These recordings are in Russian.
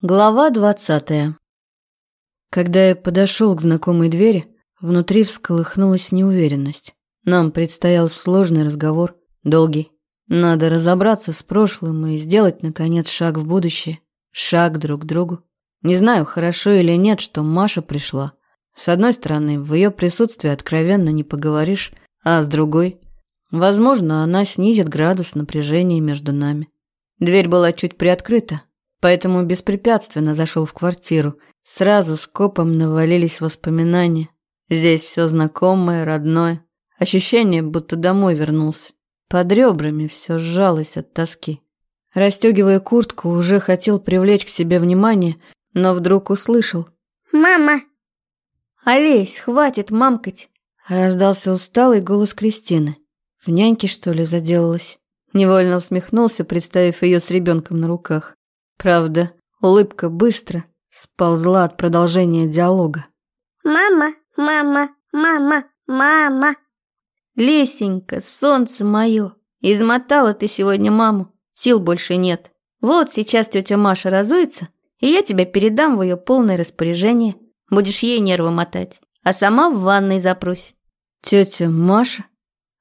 Глава двадцатая. Когда я подошел к знакомой двери, внутри всколыхнулась неуверенность. Нам предстоял сложный разговор, долгий. Надо разобраться с прошлым и сделать, наконец, шаг в будущее. Шаг друг к другу. Не знаю, хорошо или нет, что Маша пришла. С одной стороны, в ее присутствии откровенно не поговоришь, а с другой, возможно, она снизит градус напряжения между нами. Дверь была чуть приоткрыта, поэтому беспрепятственно зашел в квартиру. Сразу скопом навалились воспоминания. Здесь все знакомое, родное. Ощущение, будто домой вернулся. Под ребрами все сжалось от тоски. Растегивая куртку, уже хотел привлечь к себе внимание, но вдруг услышал. «Мама!» «Олесь, хватит мамкать!» Раздался усталый голос Кристины. В няньке, что ли, заделалась? Невольно усмехнулся, представив ее с ребенком на руках. Правда, улыбка быстро сползла от продолжения диалога. «Мама, мама, мама, мама!» «Лесенька, солнце мое, измотала ты сегодня маму, сил больше нет. Вот сейчас тетя Маша разуется, и я тебя передам в ее полное распоряжение. Будешь ей нервы мотать, а сама в ванной запрусь». «Тетя Маша?»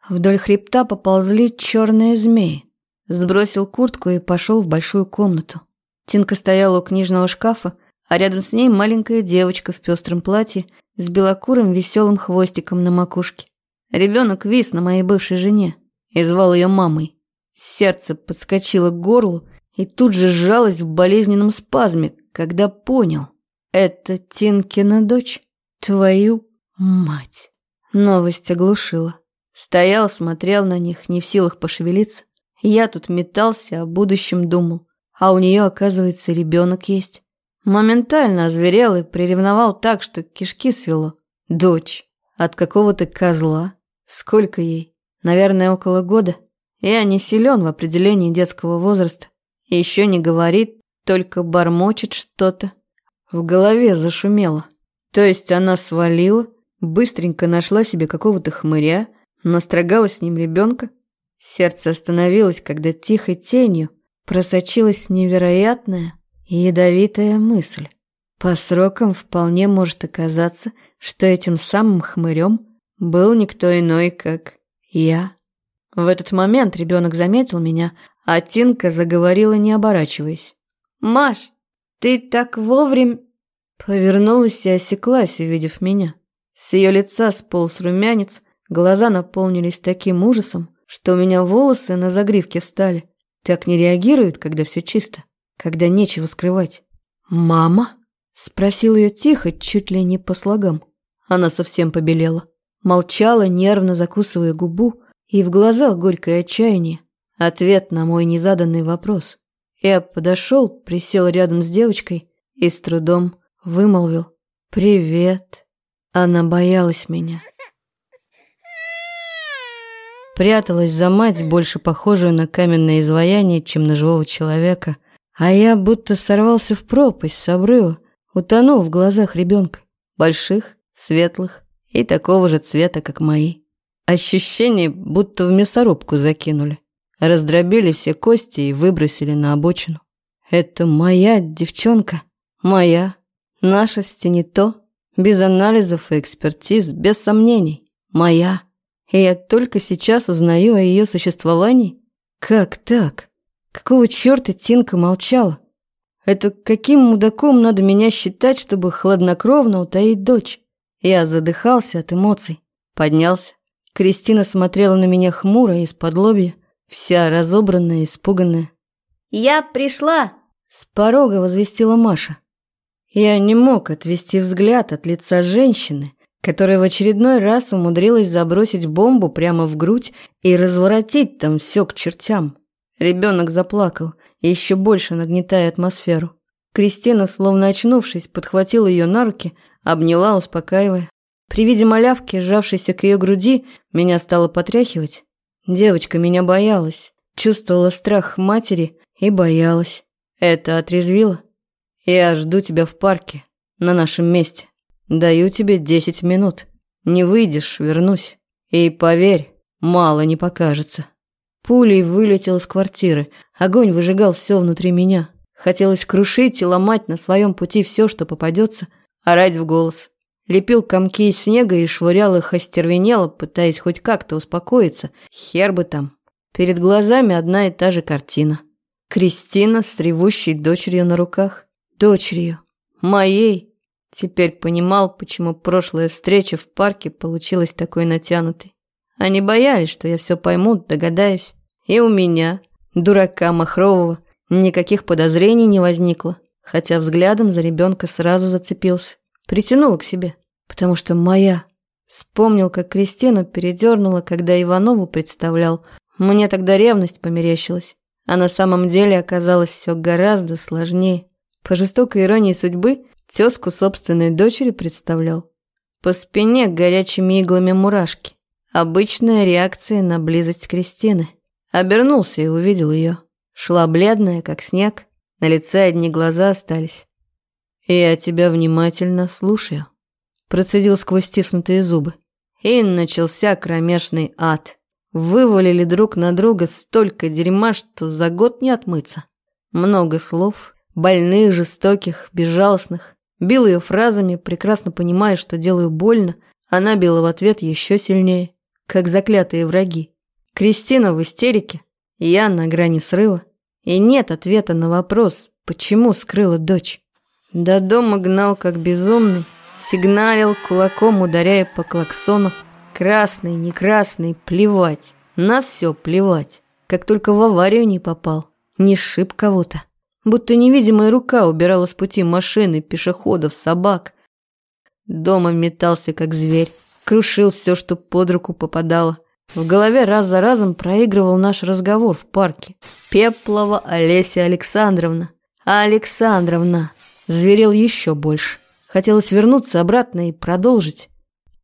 Вдоль хребта поползли черные змеи. Сбросил куртку и пошел в большую комнату. Тинка стояла у книжного шкафа, а рядом с ней маленькая девочка в пестром платье с белокурым веселым хвостиком на макушке. Ребенок вис на моей бывшей жене и звал ее мамой. Сердце подскочило к горлу и тут же сжалось в болезненном спазме, когда понял. Это Тинкина дочь. Твою мать. Новость оглушила. Стоял, смотрел на них, не в силах пошевелиться. Я тут метался, о будущем думал. А у нее, оказывается, ребенок есть. Моментально озверел и приревновал так, что кишки свело. Дочь. От какого-то козла. Сколько ей? Наверное, около года. Я не силен в определении детского возраста. Еще не говорит, только бормочет что-то. В голове зашумело. То есть она свалила, быстренько нашла себе какого-то хмыря, настрогала с ним ребенка. Сердце остановилось, когда тихой тенью просочилась невероятная и ядовитая мысль. По срокам вполне может оказаться, что этим самым хмырем был никто иной, как я. В этот момент ребенок заметил меня, а Тинка заговорила, не оборачиваясь. «Маш, ты так вовремя...» Повернулась и осеклась, увидев меня. С ее лица сполз румянец, глаза наполнились таким ужасом, что у меня волосы на загривке встали. Так не реагируют, когда все чисто, когда нечего скрывать. «Мама?» – спросил ее тихо, чуть ли не по слогам. Она совсем побелела. Молчала, нервно закусывая губу, и в глазах горькое отчаяние. Ответ на мой незаданный вопрос. Я подошел, присел рядом с девочкой и с трудом вымолвил «Привет». Она боялась меня пряталась за мать, больше похожую на каменное изваяние, чем на живого человека. А я будто сорвался в пропасть с обрыва, утонул в глазах ребенка. Больших, светлых и такого же цвета, как мои. Ощущение, будто в мясорубку закинули. Раздробили все кости и выбросили на обочину. Это моя девчонка. Моя. Наша стенито. Без анализов и экспертиз, без сомнений. Моя. И я только сейчас узнаю о ее существовании? Как так? Какого черта Тинка молчала? Это каким мудаком надо меня считать, чтобы хладнокровно утаить дочь? Я задыхался от эмоций. Поднялся. Кристина смотрела на меня хмуро из-под лобья, вся разобранная, испуганная. «Я пришла!» — с порога возвестила Маша. Я не мог отвести взгляд от лица женщины, которая в очередной раз умудрилась забросить бомбу прямо в грудь и разворотить там все к чертям. Ребенок заплакал, еще больше нагнетая атмосферу. Кристина, словно очнувшись, подхватила ее на руки, обняла, успокаивая. При виде малявки, сжавшейся к ее груди, меня стало потряхивать. Девочка меня боялась, чувствовала страх матери и боялась. Это отрезвило. Я жду тебя в парке, на нашем месте. Даю тебе десять минут. Не выйдешь, вернусь. И поверь, мало не покажется. Пулей вылетел из квартиры. Огонь выжигал все внутри меня. Хотелось крушить и ломать на своем пути все, что попадется, орать в голос. Лепил комки из снега и швырял их остервенело, пытаясь хоть как-то успокоиться. Хер бы там. Перед глазами одна и та же картина. Кристина с ревущей дочерью на руках. Дочерью. Моей. Теперь понимал, почему прошлая встреча в парке получилась такой натянутой. Они боялись, что я все пойму, догадаюсь. И у меня, дурака Махрового, никаких подозрений не возникло, хотя взглядом за ребенка сразу зацепился. Притянула к себе, потому что моя. Вспомнил, как Кристину передернула, когда Иванову представлял. Мне тогда ревность померещилась. А на самом деле оказалось все гораздо сложнее. По жестокой иронии судьбы, тезку собственной дочери представлял. По спине горячими иглами мурашки. Обычная реакция на близость Кристины. Обернулся и увидел ее. Шла бледная, как снег. На лице одни глаза остались. «Я тебя внимательно слушаю», – процедил сквозь стиснутые зубы. И начался кромешный ад. Вывалили друг на друга столько дерьма, что за год не отмыться. Много слов, больных, жестоких, безжалостных. Бил ее фразами, прекрасно понимая, что делаю больно. Она била в ответ еще сильнее, как заклятые враги. Кристина в истерике, я на грани срыва. И нет ответа на вопрос, почему скрыла дочь. До дома гнал как безумный, сигналил кулаком, ударяя по клаксону. Красный, не красный, плевать, на все плевать. Как только в аварию не попал, не сшиб кого-то. Будто невидимая рука убирала с пути машины, пешеходов, собак. Дома метался как зверь, крушил все, что под руку попадало. В голове раз за разом проигрывал наш разговор в парке. Пеплова Олеся Александровна. Александровна зверел еще больше. Хотелось вернуться обратно и продолжить.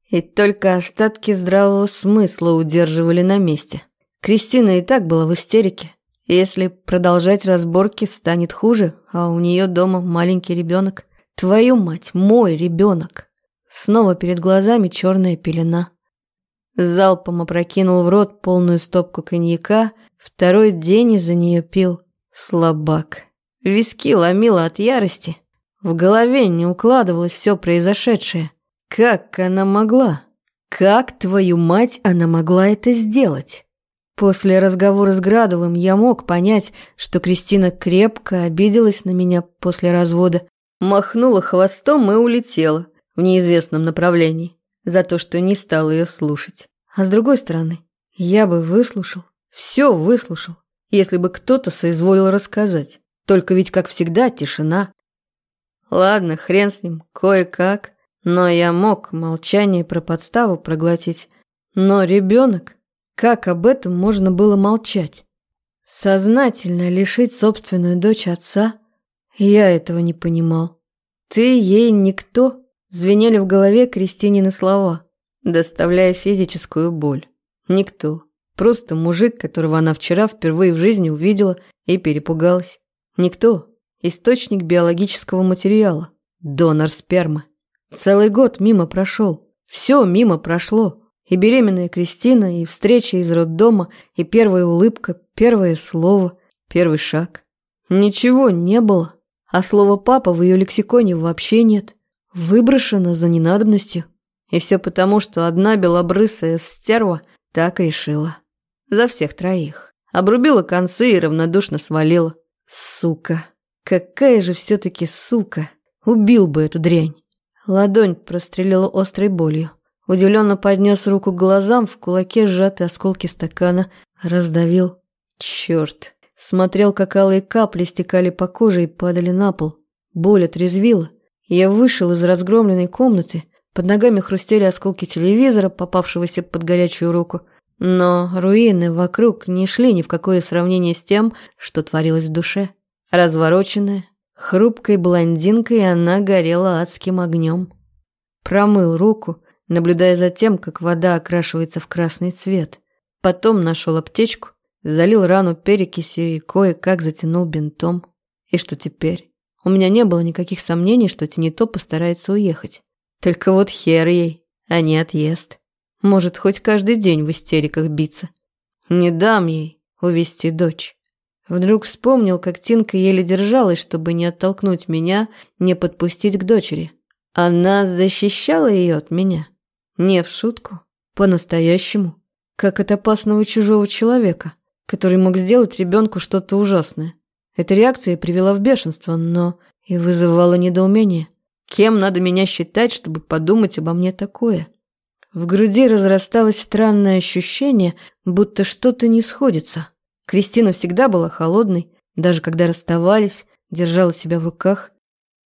И только остатки здравого смысла удерживали на месте. Кристина и так была в истерике. Если продолжать разборки, станет хуже, а у нее дома маленький ребенок. Твою мать, мой ребенок. Снова перед глазами черная пелена. Залпом опрокинул в рот полную стопку коньяка, второй день из-за нее пил. Слабак. Виски ломило от ярости. В голове не укладывалось все произошедшее. Как она могла? Как, твою мать, она могла это сделать? После разговора с Градовым я мог понять, что Кристина крепко обиделась на меня после развода, махнула хвостом и улетела в неизвестном направлении за то, что не стал ее слушать. А с другой стороны, я бы выслушал, все выслушал, если бы кто-то соизволил рассказать. Только ведь, как всегда, тишина. Ладно, хрен с ним, кое-как. Но я мог молчание про подставу проглотить. Но ребенок, как об этом можно было молчать? Сознательно лишить собственную дочь отца? Я этого не понимал. Ты ей никто, звенели в голове Кристинины слова, доставляя физическую боль. Никто. Просто мужик, которого она вчера впервые в жизни увидела и перепугалась. Никто. Источник биологического материала. Донор спермы. Целый год мимо прошел. Все мимо прошло. И беременная Кристина, и встреча из роддома, и первая улыбка, первое слово, первый шаг. Ничего не было. А слова «папа» в ее лексиконе вообще нет. Выброшено за ненадобностью. И все потому, что одна белобрысая стерва так решила. За всех троих. Обрубила концы и равнодушно свалила. Сука. Какая же все-таки сука! Убил бы эту дрянь. Ладонь прострелила острой болью. Удивленно поднес руку к глазам, в кулаке сжаты осколки стакана. Раздавил. Черт. Смотрел, как алые капли стекали по коже и падали на пол. Боль отрезвила. Я вышел из разгромленной комнаты. Под ногами хрустели осколки телевизора, попавшегося под горячую руку. Но руины вокруг не шли ни в какое сравнение с тем, что творилось в душе. Развороченная, хрупкой блондинкой она горела адским огнем. Промыл руку, наблюдая за тем, как вода окрашивается в красный цвет. Потом нашел аптечку, залил рану перекисью и кое-как затянул бинтом. И что теперь? У меня не было никаких сомнений, что Тинито постарается уехать. Только вот хер ей, а не отъезд. Может, хоть каждый день в истериках биться. Не дам ей увести дочь. Вдруг вспомнил, как Тинка еле держалась, чтобы не оттолкнуть меня, не подпустить к дочери. Она защищала ее от меня. Не в шутку, по-настоящему, как от опасного чужого человека, который мог сделать ребенку что-то ужасное. Эта реакция привела в бешенство, но и вызывала недоумение. Кем надо меня считать, чтобы подумать обо мне такое? В груди разрасталось странное ощущение, будто что-то не сходится. Кристина всегда была холодной, даже когда расставались, держала себя в руках.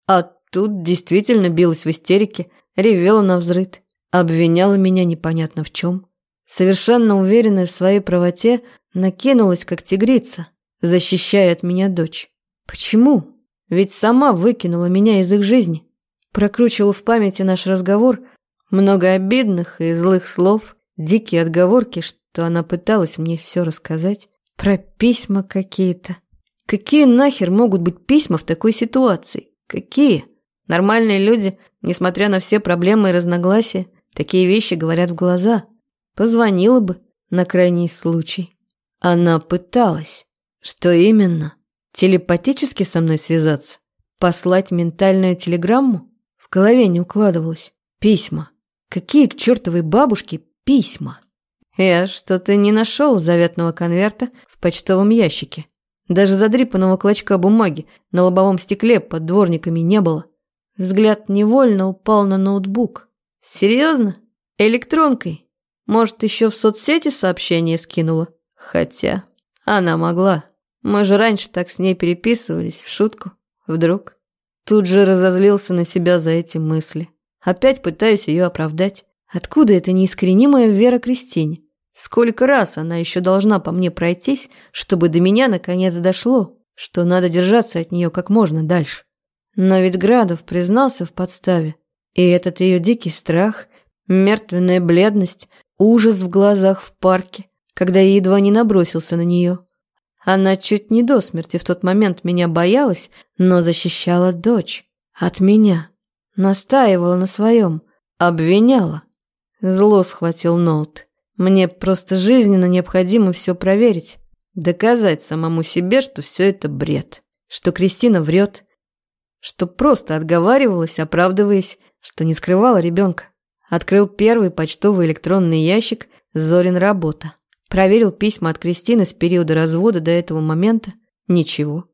А тут действительно билась в истерике, ревела на взрыд, обвиняла меня непонятно в чем. Совершенно уверенная в своей правоте, накинулась как тигрица, защищая от меня дочь. Почему? Ведь сама выкинула меня из их жизни. Прокручивала в памяти наш разговор – много обидных и злых слов, дикие отговорки, что она пыталась мне все рассказать. Про письма какие-то. Какие нахер могут быть письма в такой ситуации? Какие? Нормальные люди, несмотря на все проблемы и разногласия, такие вещи говорят в глаза. Позвонила бы на крайний случай. Она пыталась. Что именно? Телепатически со мной связаться? Послать ментальную телеграмму? В голове не укладывалось. Письма. Какие к чертовой бабушке письма? Я что-то не нашел заветного конверта в почтовом ящике. Даже задрипанного клочка бумаги на лобовом стекле под дворниками не было. Взгляд невольно упал на ноутбук. Серьезно? Электронкой? Может, еще в соцсети сообщение скинула? Хотя она могла. Мы же раньше так с ней переписывались, в шутку. Вдруг. Тут же разозлился на себя за эти мысли. Опять пытаюсь ее оправдать. Откуда эта неискоренимая вера Кристине? Сколько раз она еще должна по мне пройтись, чтобы до меня наконец дошло, что надо держаться от нее как можно дальше. Но ведь Градов признался в подставе. И этот ее дикий страх, мертвенная бледность, ужас в глазах в парке, когда я едва не набросился на нее. Она чуть не до смерти в тот момент меня боялась, но защищала дочь. От меня. Настаивала на своем. Обвиняла. Зло схватил ноут. Мне просто жизненно необходимо все проверить. Доказать самому себе, что все это бред. Что Кристина врет. Что просто отговаривалась, оправдываясь, что не скрывала ребенка. Открыл первый почтовый электронный ящик «Зорин работа». Проверил письма от Кристины с периода развода до этого момента. Ничего.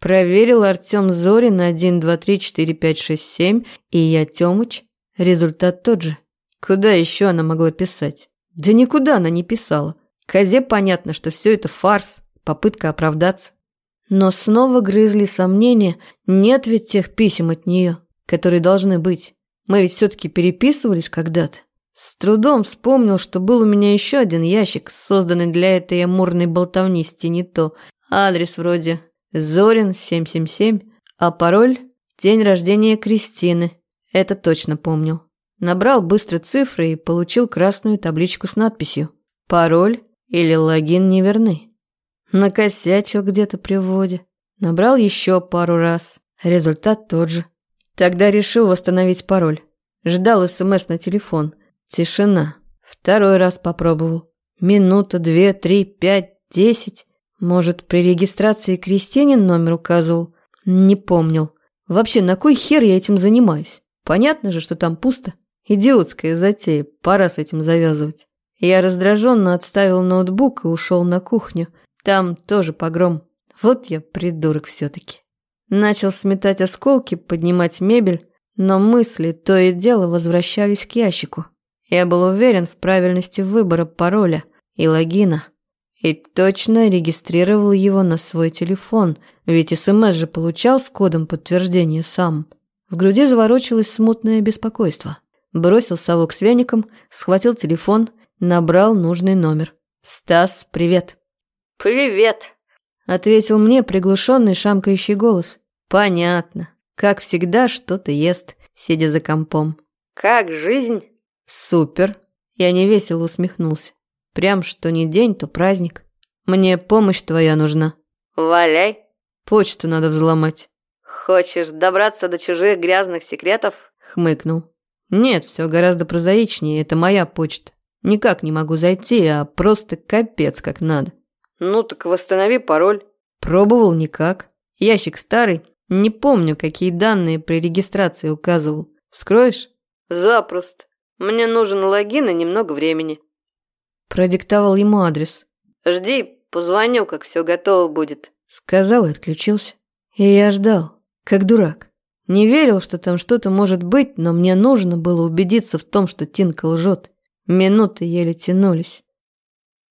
Проверил Артем Зорин 1, 2, 3, 4, 5, 6, 7 и я Тёмыч. Результат тот же. Куда еще она могла писать? Да никуда она не писала. Козе понятно, что все это фарс, попытка оправдаться. Но снова грызли сомнения, нет ведь тех писем от нее, которые должны быть. Мы ведь все-таки переписывались когда-то. С трудом вспомнил, что был у меня еще один ящик, созданный для этой амурной болтовни с то. Адрес вроде Зорин 777, а пароль – день рождения Кристины. Это точно помнил. Набрал быстро цифры и получил красную табличку с надписью «Пароль или логин неверны». Накосячил где-то при вводе. Набрал еще пару раз. Результат тот же. Тогда решил восстановить пароль. Ждал СМС на телефон. Тишина. Второй раз попробовал. Минута, две, три, пять, десять. Может, при регистрации Кристинин номер указывал? Не помнил. Вообще, на кой хер я этим занимаюсь? Понятно же, что там пусто. Идиотская затея, пора с этим завязывать. Я раздраженно отставил ноутбук и ушел на кухню. Там тоже погром. Вот я придурок все-таки. Начал сметать осколки, поднимать мебель, но мысли то и дело возвращались к ящику. Я был уверен в правильности выбора пароля и логина. И точно регистрировал его на свой телефон, ведь СМС же получал с кодом подтверждения сам. В груди заворочилось смутное беспокойство. Бросил совок с веником, схватил телефон, набрал нужный номер. «Стас, привет!» «Привет!» — ответил мне приглушенный шамкающий голос. «Понятно. Как всегда, что-то ест, сидя за компом». «Как жизнь?» «Супер!» Я невесело усмехнулся. Прям что не день, то праздник. Мне помощь твоя нужна. Валяй. Почту надо взломать. Хочешь добраться до чужих грязных секретов? Хмыкнул. Нет, все гораздо прозаичнее. Это моя почта. Никак не могу зайти, а просто капец как надо. Ну так восстанови пароль. Пробовал никак. Ящик старый, не помню, какие данные при регистрации указывал. Вскроешь? Запросто. Мне нужен логин и немного времени. Продиктовал ему адрес. Жди, позвоню, как все готово будет. Сказал и отключился. И я ждал, как дурак. Не верил, что там что-то может быть, но мне нужно было убедиться в том, что Тинка лжет. Минуты еле тянулись.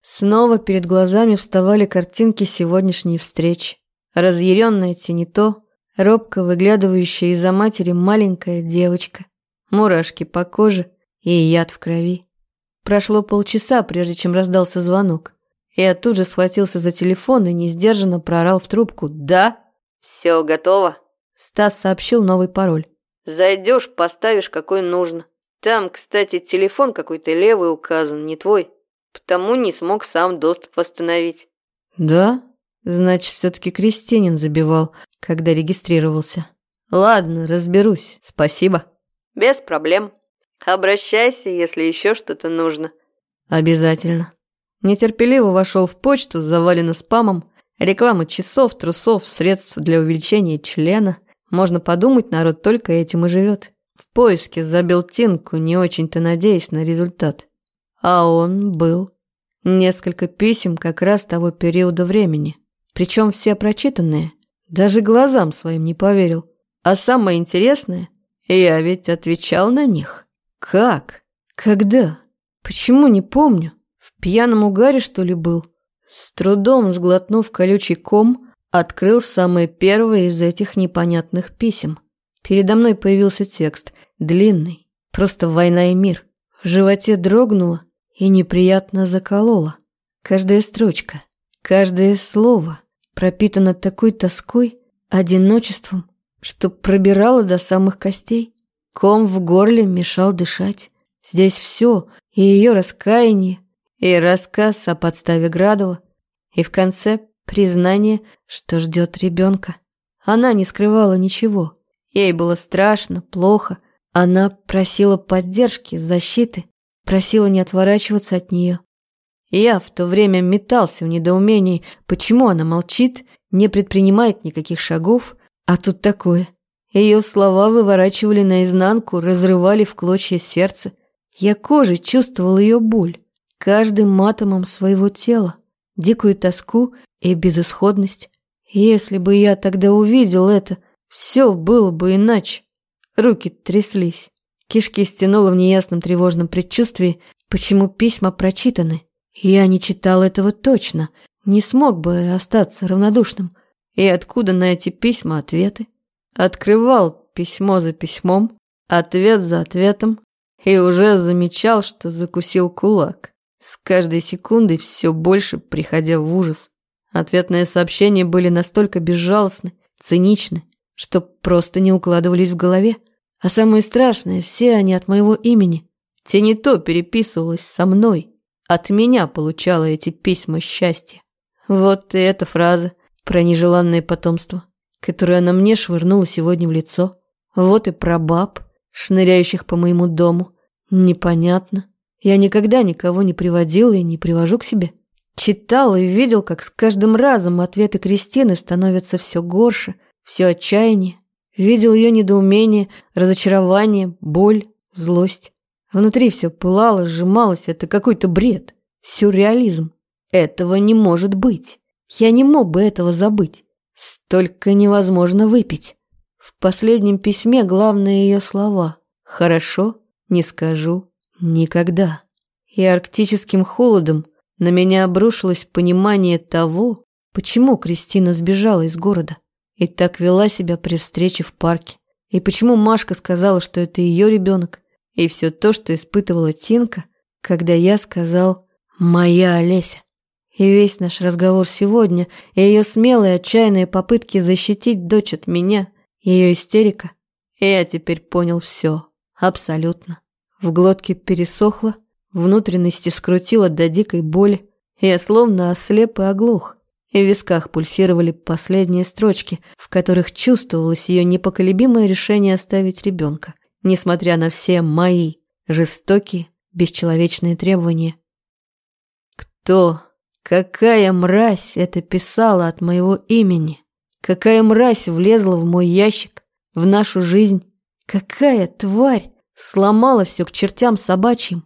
Снова перед глазами вставали картинки сегодняшней встречи. Разъяренная Тинито, робко выглядывающая из-за матери маленькая девочка, мурашки по коже и яд в крови. Прошло полчаса, прежде чем раздался звонок. Я тут же схватился за телефон и несдержанно проорал в трубку «Да?» «Все готово?» Стас сообщил новый пароль. «Зайдешь, поставишь, какой нужно. Там, кстати, телефон какой-то левый указан, не твой. Потому не смог сам доступ восстановить». «Да? Значит, все-таки крестьянин забивал, когда регистрировался. Ладно, разберусь. Спасибо». «Без проблем. Обращайся, если еще что-то нужно». «Обязательно». Нетерпеливо вошел в почту, завалено спамом. Реклама часов, трусов, средств для увеличения члена. Можно подумать, народ только этим и живет. В поиске забил Тинку, не очень-то надеясь на результат. А он был. Несколько писем как раз того периода времени. Причем все прочитанные. Даже глазам своим не поверил. А самое интересное, я ведь отвечал на них. Как? Когда? Почему не помню? В пьяном угаре, что ли, был? С трудом сглотнув колючий ком, открыл самое первое из этих непонятных писем. Передо мной появился текст, длинный, просто «Война и мир». В животе дрогнуло и неприятно закололо. Каждая строчка, каждое слово пропитано такой тоской, одиночеством, что пробирало до самых костей. Ком в горле мешал дышать. Здесь все, и ее раскаяние, и рассказ о подставе Градова, и в конце признание, что ждет ребенка. Она не скрывала ничего. Ей было страшно, плохо. Она просила поддержки, защиты, просила не отворачиваться от нее. Я в то время метался в недоумении, почему она молчит, не предпринимает никаких шагов, а тут такое. Ее слова выворачивали наизнанку, разрывали в клочья сердце. Я кожей чувствовал ее боль, каждым атомом своего тела, дикую тоску и безысходность. Если бы я тогда увидел это, все было бы иначе. Руки тряслись. Кишки стянуло в неясном тревожном предчувствии, почему письма прочитаны. Я не читал этого точно, не смог бы остаться равнодушным. И откуда на эти письма ответы? Открывал письмо за письмом, ответ за ответом, и уже замечал, что закусил кулак. С каждой секундой все больше приходя в ужас. Ответные сообщения были настолько безжалостны, циничны, что просто не укладывались в голове. А самое страшное, все они от моего имени. Те не то переписывалась со мной. От меня получала эти письма счастья. Вот и эта фраза про нежеланное потомство, которую она мне швырнула сегодня в лицо. Вот и про баб, шныряющих по моему дому. Непонятно. Я никогда никого не приводила и не привожу к себе. Читал и видел, как с каждым разом ответы Кристины становятся все горше, все отчаяние. Видел ее недоумение, разочарование, боль, злость. Внутри все пылало, сжималось. Это какой-то бред. Сюрреализм. Этого не может быть. Я не мог бы этого забыть. Столько невозможно выпить. В последнем письме главные ее слова. «Хорошо, не скажу, никогда». И арктическим холодом на меня обрушилось понимание того, почему Кристина сбежала из города и так вела себя при встрече в парке, и почему Машка сказала, что это ее ребенок, и все то, что испытывала Тинка, когда я сказал «моя Олеся». И весь наш разговор сегодня, и ее смелые отчаянные попытки защитить дочь от меня, ее истерика, я теперь понял все, абсолютно. В глотке пересохло, внутренности скрутило до дикой боли, я словно ослеп и оглух, и в висках пульсировали последние строчки, в которых чувствовалось ее непоколебимое решение оставить ребенка, несмотря на все мои жестокие, бесчеловечные требования. «Кто Какая мразь это писала от моего имени? Какая мразь влезла в мой ящик, в нашу жизнь? Какая тварь сломала все к чертям собачьим?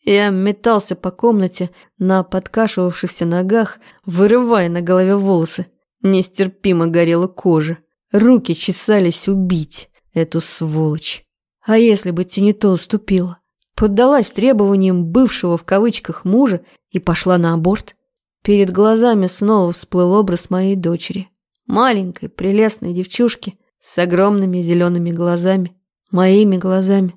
Я метался по комнате на подкашивавшихся ногах, вырывая на голове волосы. Нестерпимо горела кожа. Руки чесались убить эту сволочь. А если бы Тинито уступила? Поддалась требованиям бывшего в кавычках мужа и пошла на аборт? Перед глазами снова всплыл образ моей дочери. Маленькой, прелестной девчушки с огромными зелеными глазами. Моими глазами.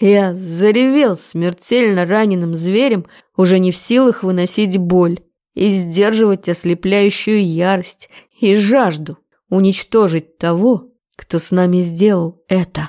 Я заревел смертельно раненым зверем, уже не в силах выносить боль и сдерживать ослепляющую ярость и жажду уничтожить того, кто с нами сделал это.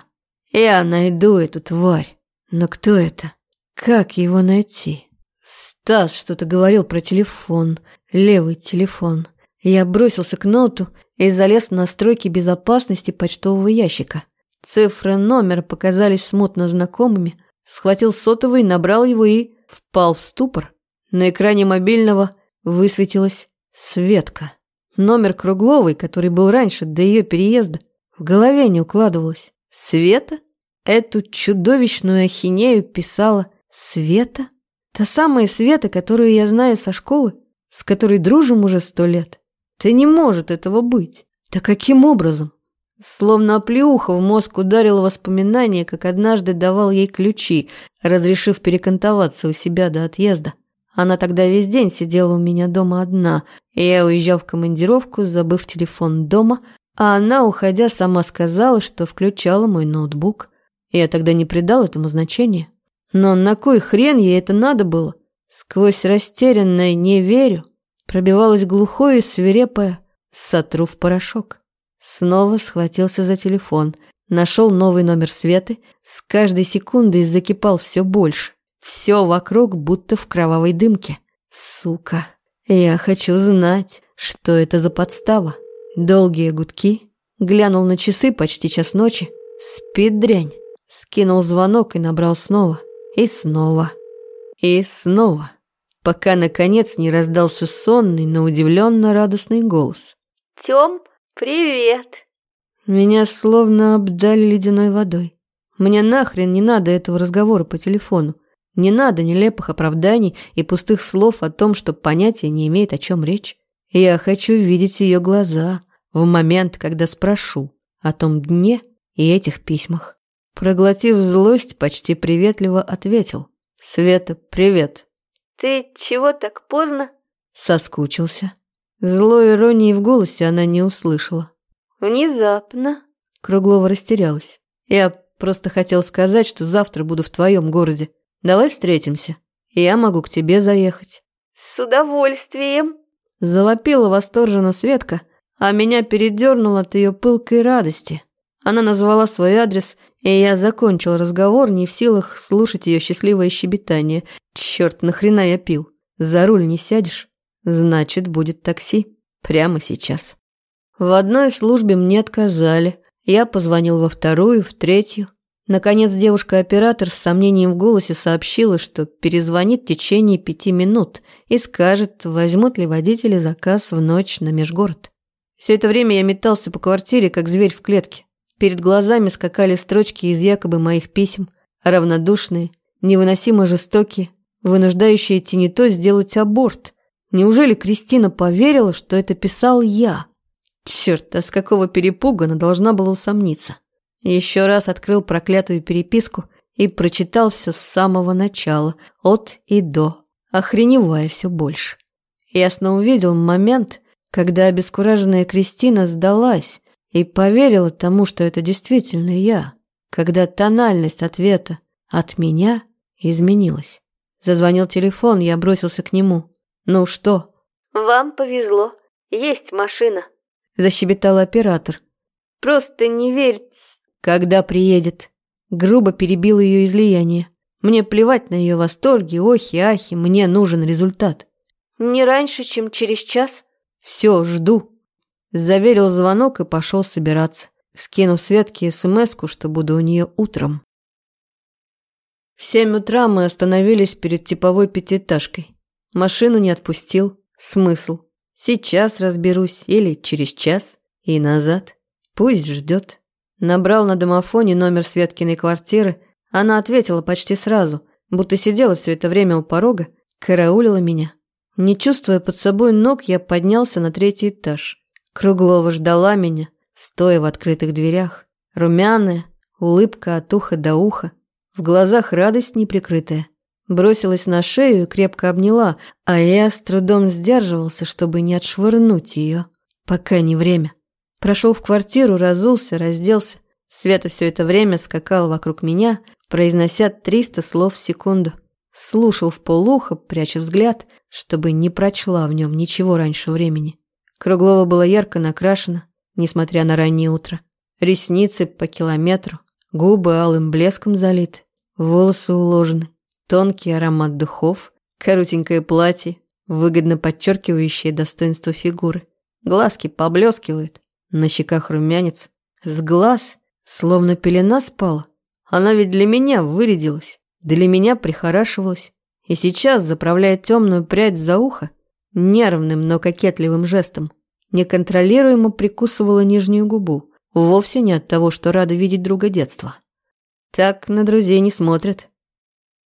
Я найду эту тварь. Но кто это? Как его найти? Стас что-то говорил про телефон, левый телефон. Я бросился к ноуту и залез в настройки безопасности почтового ящика. Цифры номера показались смутно знакомыми. Схватил сотовый, набрал его и впал в ступор. На экране мобильного высветилась Светка. Номер Кругловой, который был раньше, до ее переезда, в голове не укладывалось. Света? Эту чудовищную ахинею писала Света? Та самая Света, которую я знаю со школы, с которой дружим уже сто лет. Да не может этого быть. Да каким образом? Словно оплеуха в мозг ударило воспоминание, как однажды давал ей ключи, разрешив перекантоваться у себя до отъезда. Она тогда весь день сидела у меня дома одна, и я уезжал в командировку, забыв телефон дома, а она, уходя, сама сказала, что включала мой ноутбук. Я тогда не придал этому значения. Но на кой хрен ей это надо было? Сквозь растерянное «не верю» пробивалось глухое и свирепое «сотру в порошок». Снова схватился за телефон, нашел новый номер Светы, с каждой секундой закипал все больше. Все вокруг будто в кровавой дымке. Сука, я хочу знать, что это за подстава. Долгие гудки. Глянул на часы почти час ночи. Спит дрянь. Скинул звонок и набрал снова. И снова. И снова. Пока, наконец, не раздался сонный, но удивленно радостный голос. «Тём, привет!» Меня словно обдали ледяной водой. Мне нахрен не надо этого разговора по телефону. Не надо нелепых оправданий и пустых слов о том, что понятия не имеет, о чем речь. Я хочу видеть ее глаза в момент, когда спрошу о том дне и этих письмах. Проглотив злость, почти приветливо ответил. «Света, привет». «Ты чего так поздно?» Соскучился. Злой иронии в голосе она не услышала. «Внезапно». Круглова растерялась. «Я просто хотел сказать, что завтра буду в твоем городе. Давай встретимся. Я могу к тебе заехать». «С удовольствием», – завопила восторженно Светка, а меня передернуло от ее пылкой радости. Она назвала свой адрес, и я закончил разговор, не в силах слушать ее счастливое щебетание. Черт, нахрена я пил? За руль не сядешь? Значит, будет такси. Прямо сейчас. В одной службе мне отказали. Я позвонил во вторую, в третью. Наконец девушка-оператор с сомнением в голосе сообщила, что перезвонит в течение пяти минут и скажет, возьмут ли водители заказ в ночь на межгород. Все это время я метался по квартире, как зверь в клетке. Перед глазами скакали строчки из якобы моих писем, равнодушные, невыносимо жестокие, вынуждающие Тинито сделать аборт. Неужели Кристина поверила, что это писал я? Черт, а с какого перепуга она должна была усомниться? Еще раз открыл проклятую переписку и прочитал все с самого начала, от и до, охреневая все больше. Ясно увидел момент, когда обескураженная Кристина сдалась и поверила тому, что это действительно я, когда тональность ответа от меня изменилась. Зазвонил телефон, я бросился к нему. «Ну что?» «Вам повезло. Есть машина», – защебетал оператор. «Просто не верь когда приедет? Грубо перебил ее излияние. Мне плевать на ее восторги, охи, ахи, мне нужен результат. Не раньше, чем через час. Все, жду. Заверил звонок и пошел собираться, скинув Светке смс что буду у нее утром. В семь утра мы остановились перед типовой пятиэтажкой. Машину не отпустил, Смысл? Сейчас разберусь или через час и назад. Пусть ждет. Набрал на домофоне номер Светкиной квартиры. Она ответила почти сразу, будто сидела все это время у порога, караулила меня. Не чувствуя под собой ног, я поднялся на третий этаж. Круглова ждала меня, стоя в открытых дверях. Румяная, улыбка от уха до уха. В глазах радость неприкрытая. Бросилась на шею и крепко обняла, а я с трудом сдерживался, чтобы не отшвырнуть ее. Пока не время. Прошел в квартиру, разулся, разделся. Света все это время скакала вокруг меня, произнося триста слов в секунду. Слушал в полухо, пряча взгляд, чтобы не прочла в нем ничего раньше времени. Круглова была ярко накрашена, несмотря на раннее утро. Ресницы по километру, губы алым блеском залиты, волосы уложены, тонкий аромат духов, коротенькое платье, выгодно подчеркивающее достоинство фигуры. Глазки поблескивают, на щеках румянец. С глаз словно пелена спала. Она ведь для меня вырядилась, для меня прихорашивалась. И сейчас, заправляя темную прядь за ухо, нервным, но кокетливым жестом, неконтролируемо прикусывала нижнюю губу, вовсе не от того, что рада видеть друга детства. Так на друзей не смотрят.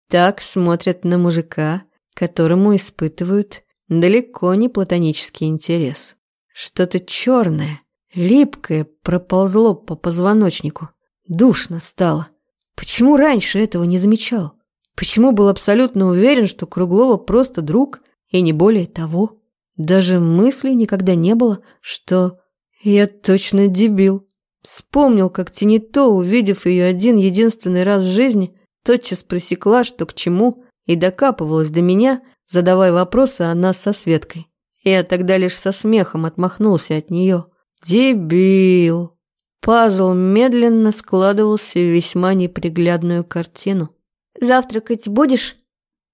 Так смотрят на мужика, которому испытывают далеко не платонический интерес. Что-то черное, липкое проползло по позвоночнику. Душно стало. Почему раньше этого не замечал? Почему был абсолютно уверен, что Круглова просто друг и не более того. Даже мысли никогда не было, что я точно дебил. Вспомнил, как Тинито, увидев ее один единственный раз в жизни, тотчас просекла, что к чему, и докапывалась до меня, задавая вопросы о нас со Светкой. Я тогда лишь со смехом отмахнулся от нее. Дебил. Пазл медленно складывался в весьма неприглядную картину. «Завтракать будешь?»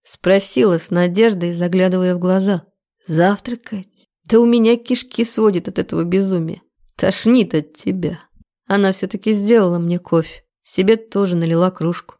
Спросила с надеждой, заглядывая в глаза. «Завтракать? Да у меня кишки сводит от этого безумия. Тошнит от тебя». Она все-таки сделала мне кофе. Себе тоже налила кружку.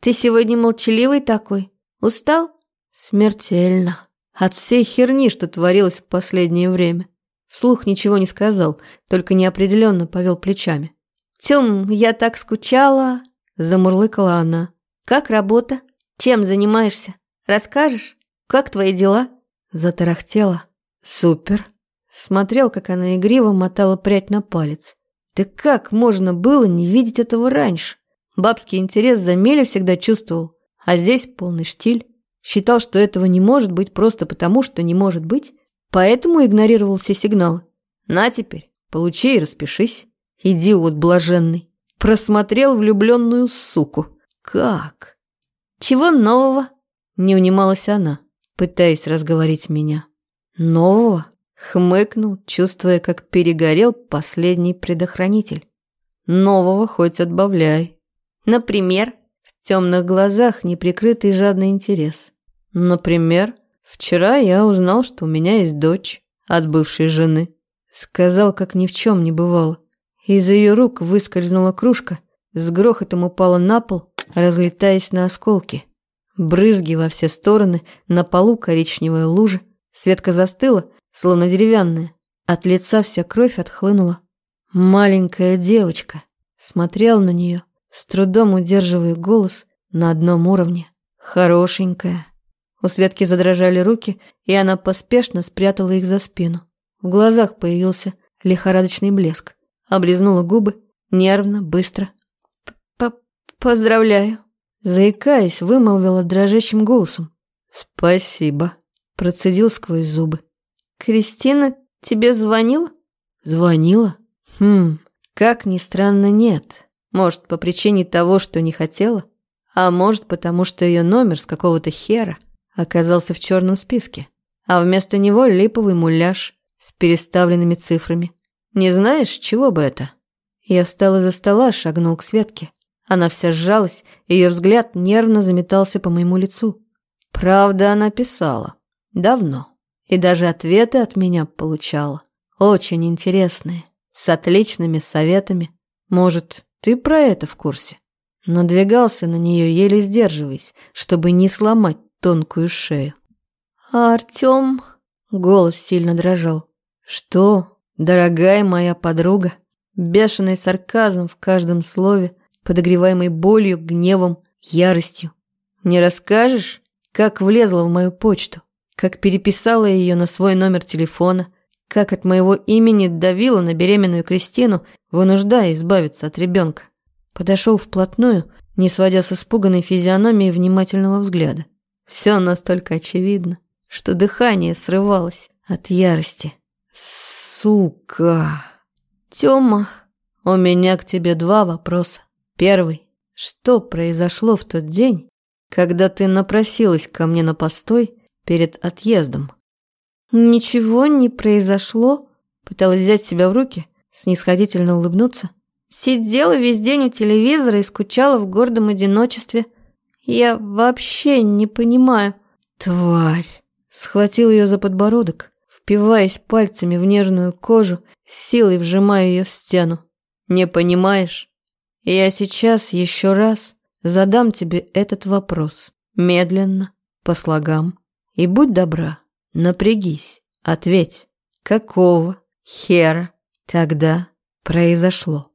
«Ты сегодня молчаливый такой? Устал?» «Смертельно. От всей херни, что творилось в последнее время». Вслух ничего не сказал, только неопределенно повел плечами. «Тем, я так скучала!» – замурлыкала она. «Как работа?» Чем занимаешься? Расскажешь? Как твои дела?» Затарахтела. «Супер!» Смотрел, как она игриво мотала прядь на палец. «Да как можно было не видеть этого раньше?» Бабский интерес за Мелю всегда чувствовал, а здесь полный штиль. Считал, что этого не может быть просто потому, что не может быть, поэтому игнорировал все сигналы. «На теперь, получи и распишись. Идиот блаженный. Просмотрел влюбленную суку. Как?» «Чего нового?» – не унималась она, пытаясь разговорить меня. «Нового?» – хмыкнул, чувствуя, как перегорел последний предохранитель. «Нового хоть отбавляй». «Например?» В темных глазах неприкрытый жадный интерес. «Например, вчера я узнал, что у меня есть дочь от бывшей жены». Сказал, как ни в чем не бывало. Из ее рук выскользнула кружка, с грохотом упала на пол, разлетаясь на осколки. Брызги во все стороны, на полу коричневая лужа. Светка застыла, словно деревянная. От лица вся кровь отхлынула. Маленькая девочка. Смотрел на нее, с трудом удерживая голос на одном уровне. Хорошенькая. У Светки задрожали руки, и она поспешно спрятала их за спину. В глазах появился лихорадочный блеск. Облизнула губы, нервно, быстро. «Поздравляю!» Заикаясь, вымолвила дрожащим голосом. «Спасибо!» Процедил сквозь зубы. «Кристина тебе звонила?» «Звонила? Хм, как ни странно, нет. Может, по причине того, что не хотела? А может, потому что ее номер с какого-то хера оказался в черном списке, а вместо него липовый муляж с переставленными цифрами. Не знаешь, чего бы это?» Я встал из-за стола, шагнул к Светке. Она вся сжалась, ее взгляд нервно заметался по моему лицу. Правда, она писала. Давно. И даже ответы от меня получала. Очень интересные. С отличными советами. Может, ты про это в курсе? Надвигался на нее, еле сдерживаясь, чтобы не сломать тонкую шею. А Артем... Голос сильно дрожал. «Что, дорогая моя подруга?» Бешеный сарказм в каждом слове, подогреваемый болью, гневом, яростью. «Не расскажешь, как влезла в мою почту, как переписала ее на свой номер телефона, как от моего имени давила на беременную Кристину, вынуждая избавиться от ребенка?» Подошел вплотную, не сводя с испуганной физиономии внимательного взгляда. Все настолько очевидно, что дыхание срывалось от ярости. «Сука!» «Тёма, у меня к тебе два вопроса. Первый. Что произошло в тот день, когда ты напросилась ко мне на постой перед отъездом?» «Ничего не произошло», — пыталась взять себя в руки, снисходительно улыбнуться. Сидела весь день у телевизора и скучала в гордом одиночестве. Я вообще не понимаю. Тварь! Схватил ее за подбородок, впиваясь пальцами в нежную кожу, силой вжимая ее в стену. Не понимаешь? Я сейчас еще раз задам тебе этот вопрос. Медленно, по слогам. И будь добра, напрягись, ответь. Какого хера тогда произошло?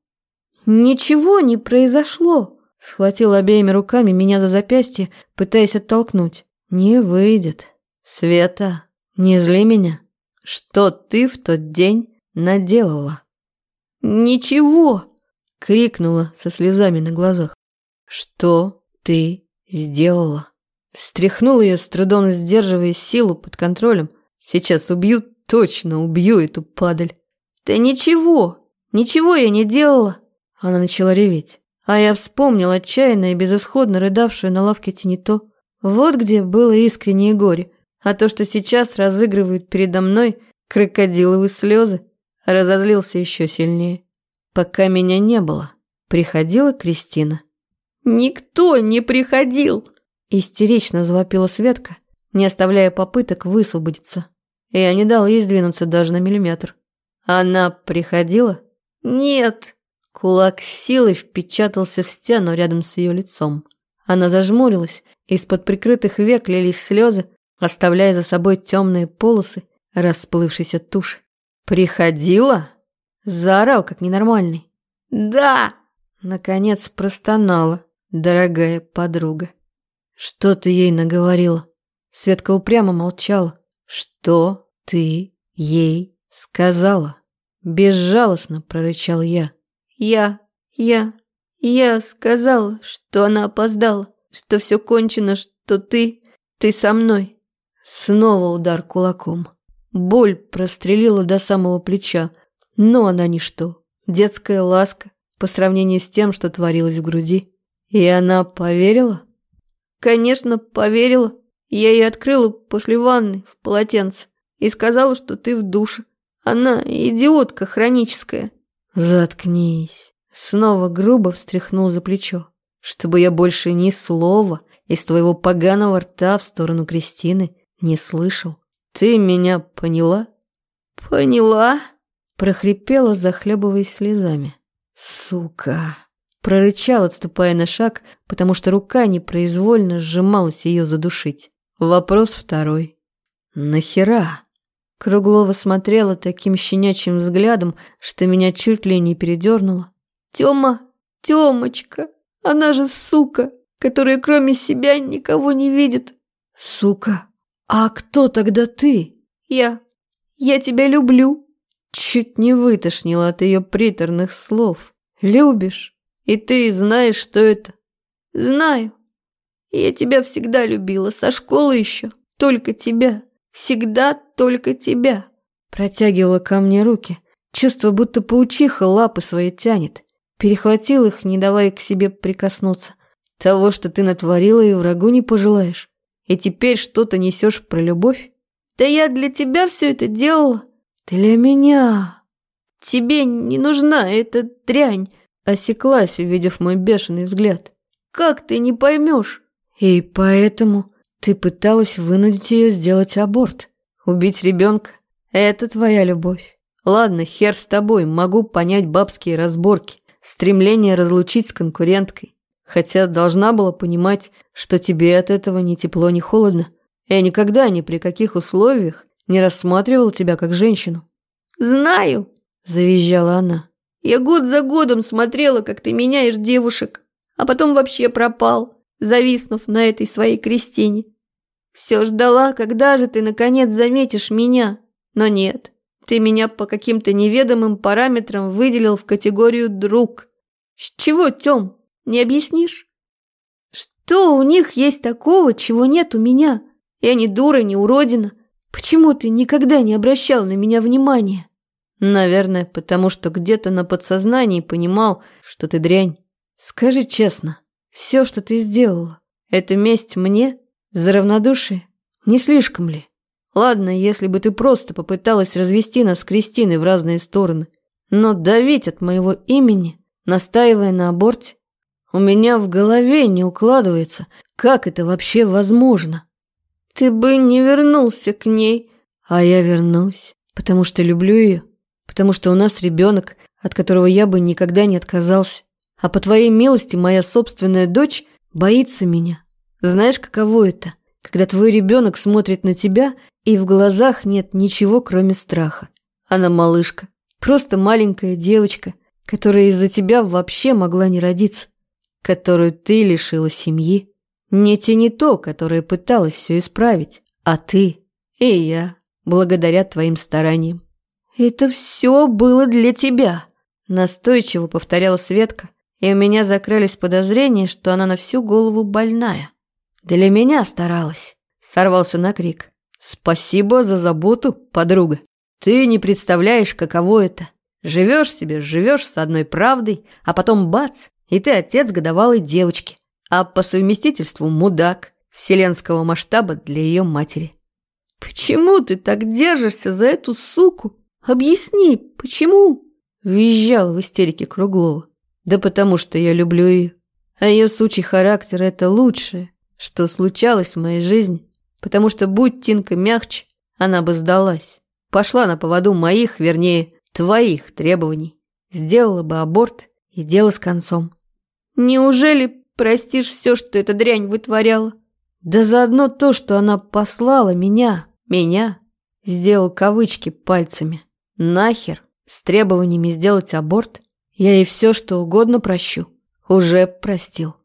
«Ничего не произошло!» Схватил обеими руками меня за запястье, пытаясь оттолкнуть. «Не выйдет. Света, не зли меня. Что ты в тот день наделала?» «Ничего!» — крикнула со слезами на глазах. «Что ты сделала?» Встряхнул ее, с трудом сдерживая силу под контролем. «Сейчас убью, точно убью эту падаль!» «Да ничего! Ничего я не делала!» Она начала реветь. А я вспомнил отчаянно и безысходно рыдавшую на лавке Тинито. Вот где было искреннее горе. А то, что сейчас разыгрывают передо мной крокодиловые слезы, разозлился еще сильнее. Пока меня не было, приходила Кристина. «Никто не приходил!» Истерично завопила Светка, не оставляя попыток высвободиться. Я не дал ей сдвинуться даже на миллиметр. Она приходила? «Нет!» Кулак силой впечатался в стену рядом с ее лицом. Она зажмурилась, из-под прикрытых век лились слезы, оставляя за собой темные полосы расплывшейся туши. «Приходила?» Заорал, как ненормальный. «Да!» Наконец простонала, дорогая подруга. «Что ты ей наговорила?» Светка упрямо молчала. «Что ты ей сказала?» Безжалостно прорычал я. Я, я, я сказала, что она опоздала, что все кончено, что ты, ты со мной. Снова удар кулаком. Боль прострелила до самого плеча, но она ничто. Детская ласка по сравнению с тем, что творилось в груди. И она поверила? Конечно, поверила. Я ей открыла после ванны в полотенце и сказала, что ты в душе. Она идиотка хроническая. «Заткнись!» Снова грубо встряхнул за плечо, чтобы я больше ни слова из твоего поганого рта в сторону Кристины не слышал. Ты меня поняла? Поняла? Прохрипела, захлебываясь слезами. Сука! Прорычал, отступая на шаг, потому что рука непроизвольно сжималась ее задушить. Вопрос второй. Нахера? Круглова смотрела таким щенячьим взглядом, что меня чуть ли не передернуло. «Тёма, Тёмочка, она же сука, которая кроме себя никого не видит». «Сука? А кто тогда ты?» «Я. Я тебя люблю». Чуть не вытошнило от ее приторных слов. «Любишь? И ты знаешь, что это?» «Знаю. Я тебя всегда любила, со школы еще, только тебя». Всегда только тебя. Протягивала ко мне руки. Чувство, будто паучиха лапы свои тянет. Перехватил их, не давая к себе прикоснуться. Того, что ты натворила, и врагу не пожелаешь. И теперь что-то несешь про любовь? Да я для тебя все это делала. Для меня. Тебе не нужна эта дрянь. Осеклась, увидев мой бешеный взгляд. Как ты не поймешь? И поэтому ты пыталась вынудить ее сделать аборт. Убить ребенка – это твоя любовь. Ладно, хер с тобой, могу понять бабские разборки, стремление разлучить с конкуренткой. Хотя должна была понимать, что тебе от этого ни тепло, ни холодно. Я никогда ни при каких условиях не рассматривал тебя как женщину. Знаю, завизжала она. Я год за годом смотрела, как ты меняешь девушек, а потом вообще пропал, зависнув на этой своей Кристине. Все ждала, когда же ты наконец заметишь меня, но нет. Ты меня по каким-то неведомым параметрам выделил в категорию «друг». С чего, Тём, не объяснишь? Что у них есть такого, чего нет у меня? Я не дура, не уродина. Почему ты никогда не обращал на меня внимания? Наверное, потому что где-то на подсознании понимал, что ты дрянь. Скажи честно, все, что ты сделала, это месть мне за равнодушие? Не слишком ли? Ладно, если бы ты просто попыталась развести нас с Кристиной в разные стороны, но давить от моего имени, настаивая на аборте, у меня в голове не укладывается, как это вообще возможно. Ты бы не вернулся к ней. А я вернусь, потому что люблю ее, потому что у нас ребенок, от которого я бы никогда не отказался. А по твоей милости моя собственная дочь боится меня. Знаешь, каково это, когда твой ребенок смотрит на тебя, и в глазах нет ничего, кроме страха. Она малышка, просто маленькая девочка, которая из-за тебя вообще могла не родиться, которую ты лишила семьи. Не те не то, которая пыталась все исправить, а ты и я, благодаря твоим стараниям. «Это все было для тебя», – настойчиво повторяла Светка, и у меня закрылись подозрения, что она на всю голову больная. «Для меня старалась», – сорвался на крик. «Спасибо за заботу, подруга. Ты не представляешь, каково это. Живешь себе, живешь с одной правдой, а потом бац, и ты отец годовалой девочки, а по совместительству мудак вселенского масштаба для ее матери». «Почему ты так держишься за эту суку? Объясни, почему?» Визжал в истерике Круглова. «Да потому что я люблю ее. А ее сучий характер – это лучшее, что случалось в моей жизни. Потому что будь Тинка мягче, она бы сдалась. Пошла на поводу моих, вернее, твоих требований. Сделала бы аборт и дело с концом. Неужели простишь все, что эта дрянь вытворяла? Да заодно то, что она послала меня, меня, сделал кавычки пальцами. Нахер с требованиями сделать аборт, я ей все, что угодно прощу. Уже простил.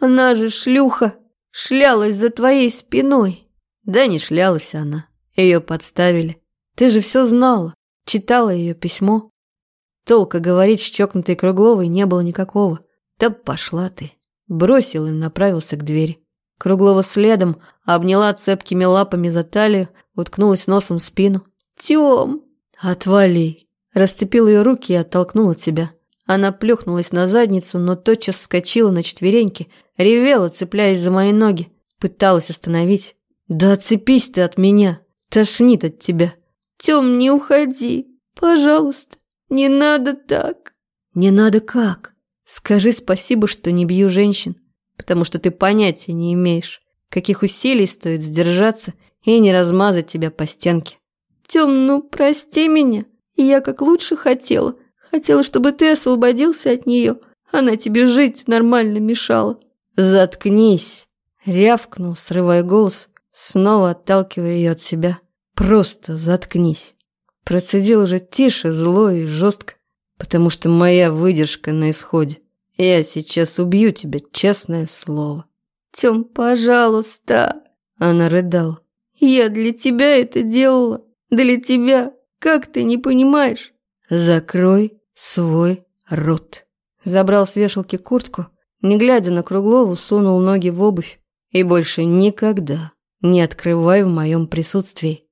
Она же шлюха, шлялась за твоей спиной. Да не шлялась она. Ее подставили. Ты же все знала. Читала ее письмо. Толка говорить с чокнутой Кругловой не было никакого. Да пошла ты. Бросил и направился к двери. Круглова следом обняла цепкими лапами за талию, уткнулась носом в спину. «Тём!» «Отвали!» Расцепил ее руки и оттолкнул от себя. Она плюхнулась на задницу, но тотчас вскочила на четвереньки, ревела, цепляясь за мои ноги. Пыталась остановить. «Да отцепись ты от меня! Тошнит от тебя!» «Тём, не уходи! Пожалуйста! Не надо так!» «Не надо как? Скажи спасибо, что не бью женщин, потому что ты понятия не имеешь, каких усилий стоит сдержаться и не размазать тебя по стенке». «Тём, ну прости меня, я как лучше хотела. Хотела, чтобы ты освободился от неё. Она тебе жить нормально мешала». «Заткнись!» — рявкнул, срывая голос, снова отталкивая ее от себя. «Просто заткнись!» Процедил уже тише, зло и жестко, потому что моя выдержка на исходе. Я сейчас убью тебя, честное слово. Тём, пожалуйста. Она рыдала. Я для тебя это делала. Для тебя. Как ты не понимаешь? Закрой свой рот. Забрал с вешалки куртку, не глядя на Круглову, сунул ноги в обувь. И больше никогда не открывай в моем присутствии.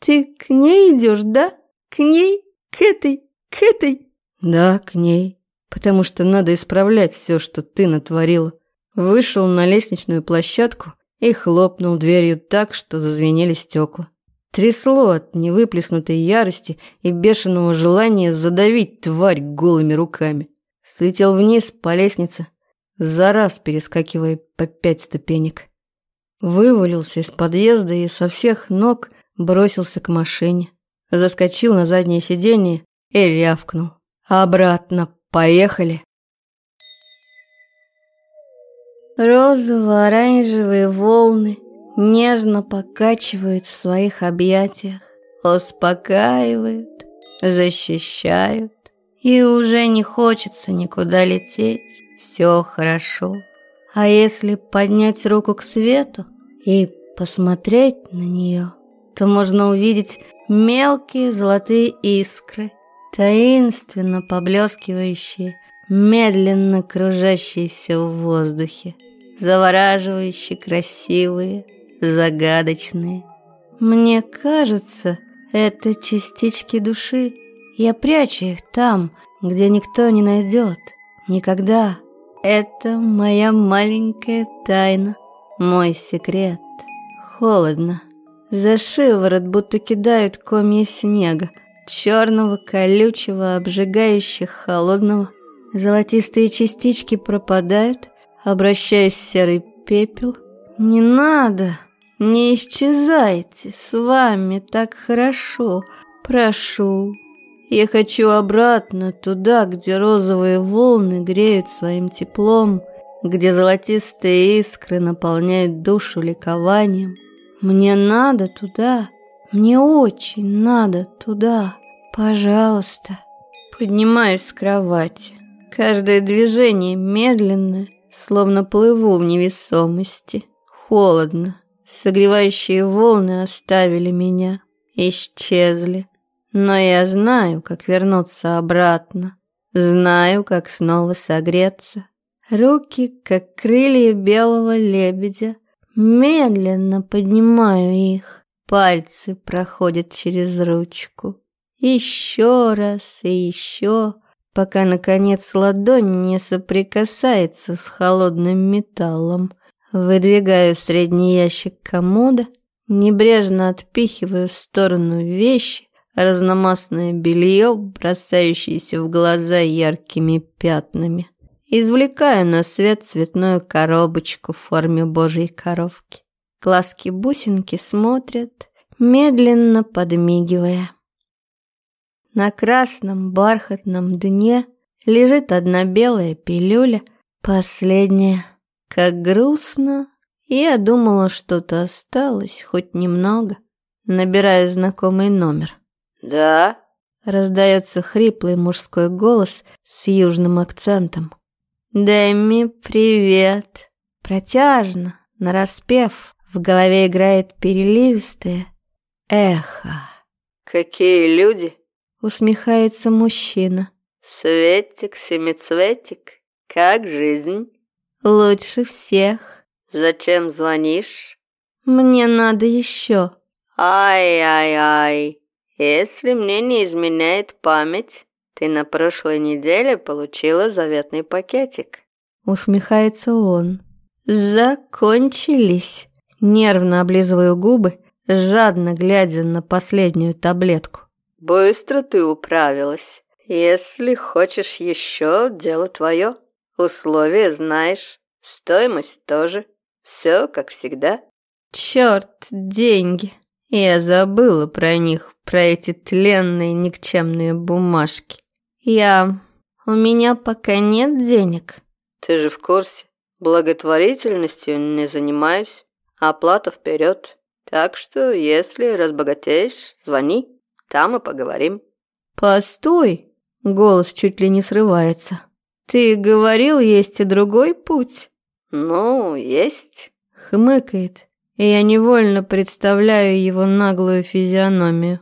Ты к ней идешь, да? К ней? К этой? К этой? Да, к ней. Потому что надо исправлять все, что ты натворила. Вышел на лестничную площадку и хлопнул дверью так, что зазвенели стекла. Трясло от невыплеснутой ярости и бешеного желания задавить тварь голыми руками. Слетел вниз по лестнице, за раз перескакивая по пять ступенек. Вывалился из подъезда и со всех ног бросился к машине. Заскочил на заднее сиденье и рявкнул. «Обратно, поехали!» Розово-оранжевые волны нежно покачивают в своих объятиях. успокаивают, защищают. И уже не хочется никуда лететь, все хорошо. А если поднять руку к свету и посмотреть на нее, то можно увидеть мелкие золотые искры, таинственно поблескивающие, медленно кружащиеся в воздухе, завораживающие красивые, загадочные. Мне кажется, это частички души. Я прячу их там, где никто не найдет. Никогда. Это моя маленькая тайна, мой секрет. Холодно. За шиворот будто кидают комья снега, черного, колючего, обжигающих, холодного. Золотистые частички пропадают, обращаясь в серый пепел. Не надо, не исчезайте, с вами так хорошо, прошу. Я хочу обратно, туда, где розовые волны греют своим теплом, где золотистые искры наполняют душу ликованием. Мне надо туда, мне очень надо туда, пожалуйста. Поднимаюсь с кровати. Каждое движение медленное, словно плыву в невесомости. Холодно. Согревающие волны оставили меня, исчезли. Но я знаю, как вернуться обратно. Знаю, как снова согреться. Руки, как крылья белого лебедя, медленно поднимаю их. Пальцы проходят через ручку. Еще раз и еще, пока, наконец, ладонь не соприкасается с холодным металлом. Выдвигаю средний ящик комода, небрежно отпихиваю в сторону вещи, разномастное белье, бросающееся в глаза яркими пятнами. Извлекаю на свет цветную коробочку в форме божьей коровки. Глазки-бусинки смотрят, медленно подмигивая. На красном бархатном дне лежит одна белая пилюля, последняя. Как грустно. Я думала, что-то осталось, хоть немного. Набираю знакомый номер. «Да?» Раздается хриплый мужской голос с южным акцентом. «Дэми, привет!» Протяжно, нараспев, в голове играет переливистое эхо. «Какие люди!» Усмехается мужчина. «Светик, семицветик, как жизнь?» «Лучше всех». «Зачем звонишь?» «Мне надо еще». «Ай-ай-ай, если мне не изменяет память, ты на прошлой неделе получила заветный пакетик». Усмехается он. «Закончились». Нервно облизываю губы, жадно глядя на последнюю таблетку. «Быстро ты управилась. Если хочешь еще, дело твое. Условия знаешь, стоимость тоже. Все как всегда». «Черт, деньги!» Я забыла про них, про эти тленные никчемные бумажки. Я... У меня пока нет денег. Ты же в курсе. Благотворительностью не занимаюсь. Оплата вперед. Так что, если разбогатеешь, звони. Там и поговорим. Постой. Голос чуть ли не срывается. Ты говорил, есть и другой путь. Ну, есть. Хмыкает и я невольно представляю его наглую физиономию.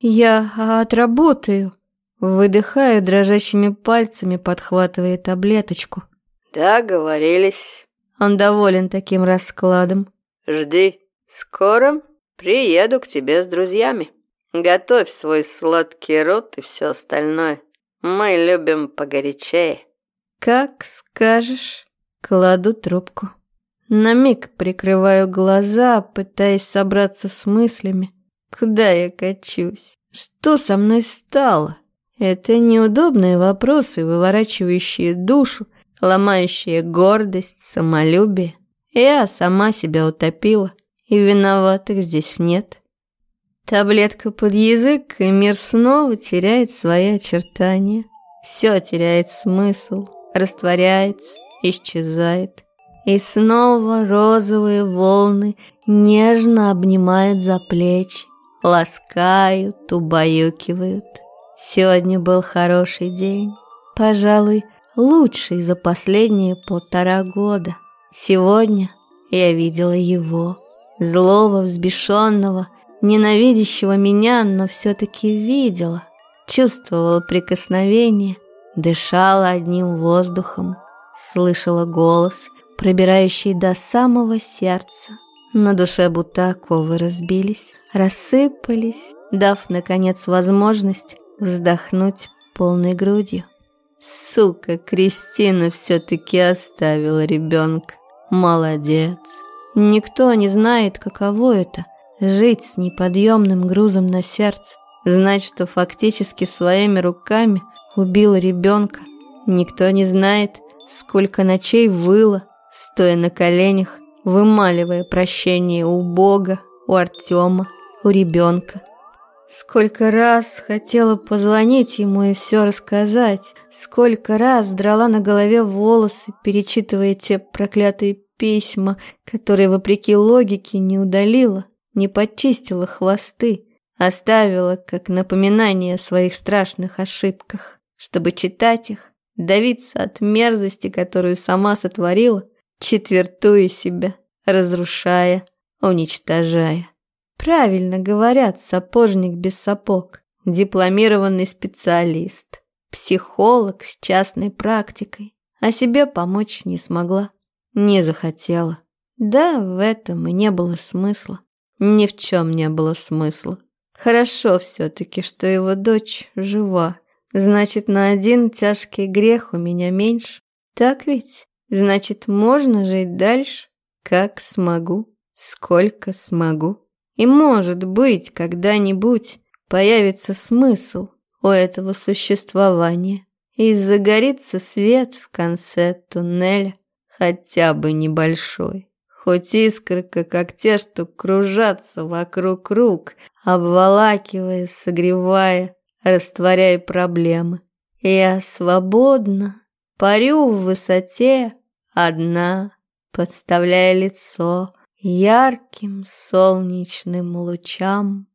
Я отработаю. Выдыхаю дрожащими пальцами, подхватывая таблеточку. Договорились. Он доволен таким раскладом. Жди. Скоро приеду к тебе с друзьями. Готовь свой сладкий рот и все остальное. Мы любим погорячее. Как скажешь. Кладу трубку. На миг прикрываю глаза, пытаясь собраться с мыслями. Куда я качусь? Что со мной стало? Это неудобные вопросы, выворачивающие душу, ломающие гордость, самолюбие. Я сама себя утопила, и виноватых здесь нет. Таблетка под язык, и мир снова теряет свои очертания. Все теряет смысл, растворяется, исчезает. И снова розовые волны нежно обнимают за плечи, ласкают, убаюкивают. Сегодня был хороший день, пожалуй, лучший за последние полтора года. Сегодня я видела его, злого, взбешенного, ненавидящего меня, но все-таки видела, чувствовала прикосновение, дышала одним воздухом, слышала голос, пробирающий до самого сердца. На душе будто оковы разбились, рассыпались, дав, наконец, возможность вздохнуть полной грудью. Сука, Кристина все-таки оставила ребенка. Молодец. Никто не знает, каково это — жить с неподъемным грузом на сердце, знать, что фактически своими руками убил ребенка. Никто не знает, сколько ночей выло, стоя на коленях, вымаливая прощение у Бога, у Артема, у ребенка. Сколько раз хотела позвонить ему и все рассказать, сколько раз драла на голове волосы, перечитывая те проклятые письма, которые, вопреки логике, не удалила, не почистила хвосты, оставила как напоминание о своих страшных ошибках, чтобы читать их, давиться от мерзости, которую сама сотворила, четвертуя себя, разрушая, уничтожая. Правильно говорят, сапожник без сапог, дипломированный специалист, психолог с частной практикой, а себе помочь не смогла, не захотела. Да, в этом и не было смысла. Ни в чем не было смысла. Хорошо все-таки, что его дочь жива. Значит, на один тяжкий грех у меня меньше. Так ведь? Значит, можно жить дальше, как смогу, сколько смогу. И, может быть, когда-нибудь появится смысл у этого существования. И загорится свет в конце туннеля, хотя бы небольшой. Хоть искорка, как те, что кружатся вокруг рук, обволакивая, согревая, растворяя проблемы. Я свободна, парю в высоте, одна, подставляя лицо, ярким солнечным лучам